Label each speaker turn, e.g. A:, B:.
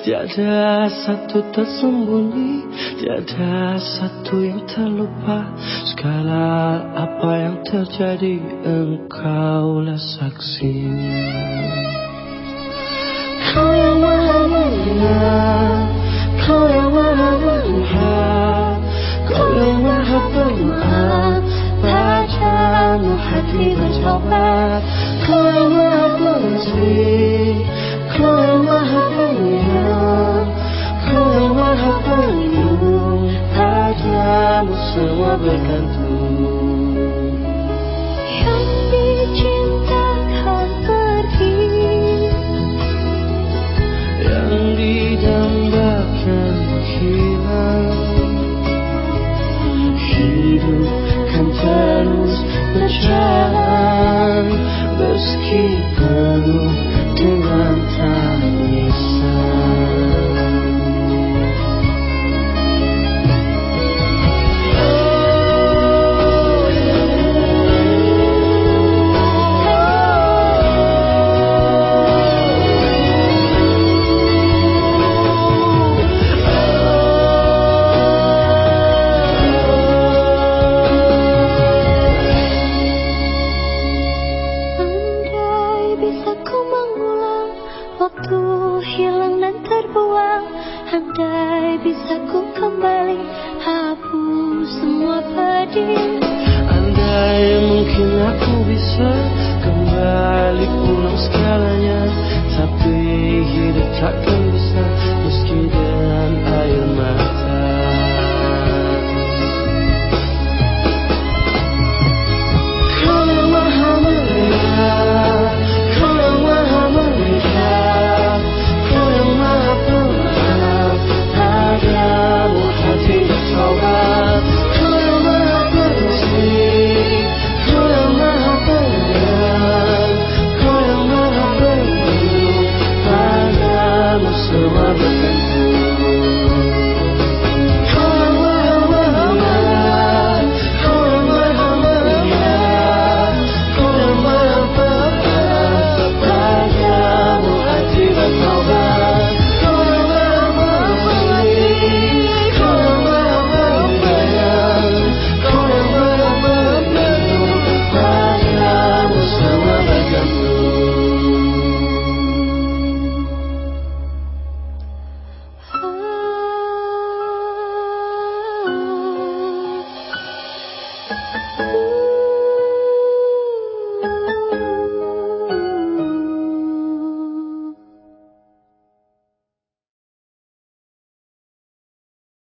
A: Tiada satu tersembunyi Tiada satu yang terlupa. Segala apa yang terjadi Engkaulah saksi. Kau yang maha mendengar Kau yang maha melihat Kau yang maha pemaaf Padamu hati bertobat Kau yang maha pengasih terus berjalan Meski penuh
B: Waktu hilang dan terbuang. Andai bisa ku kembali Hapus semua pedih.
A: Andai mungkin aku bisa